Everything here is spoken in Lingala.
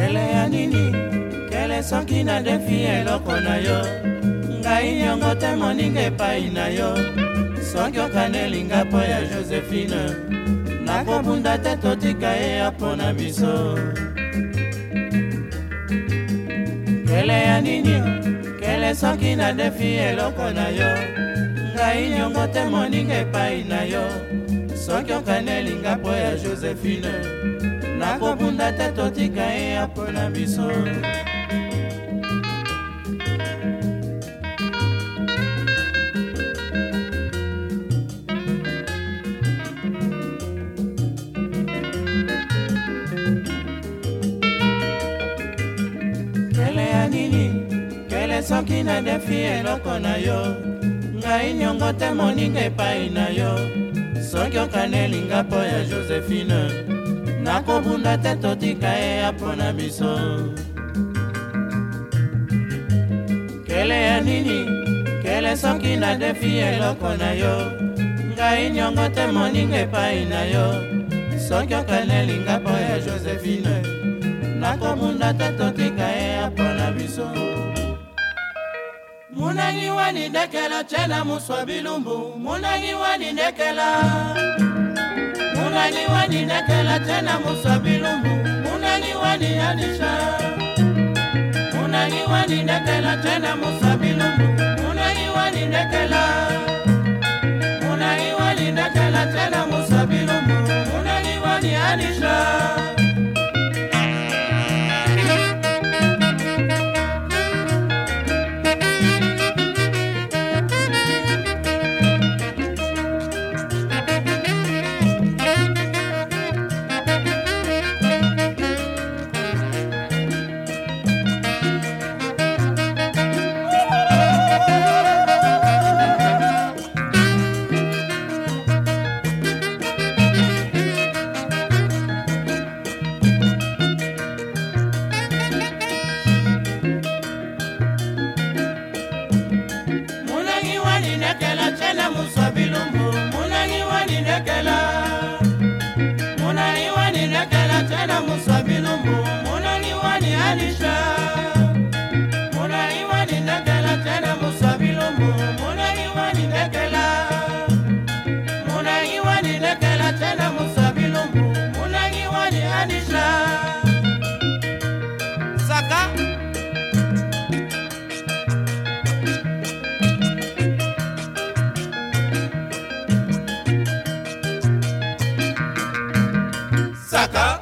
kele ya nini kele soki nadefi eloko na yo ngai yango te moninga epai na yo soki okanelinga mpo ya josephine nakobunda te totika ye ya mpo na biso kele ya nini kele soki nadefi eloko na yo ngai nyongo te moninga epai na yo soki okani elinga mpo ya josephine nakobunda te totika ye ya mpo na biso soki na defi eloko na yo ngai nyongo te moninga epai na yo soki okani elinga mpo ya josephine nakobunda te totika eya mpo na biso kele ya nini kele soki nadefi eloko na yo ngai nyongo te moninga epai na yo soki okani elinga mpo ya josephine nakobunda te totika eya mpo na biso Munani wani dekela chela muswa bilumbu Munani wani dekela Munani wani dekela cɛla muswa bilumbu Munani wani anisha Munani wani dekela cɛla muswa bilumbu Munani wani dekela Munani wani dekela cɛla muswa bilumbu Munani wani anisha ni ne kɛla cɛ la musabilu mu munna ni wa ni ne kɛla munna ni wa ni ne kɛla cɛ musabilu mu munna wa ni ani টাকা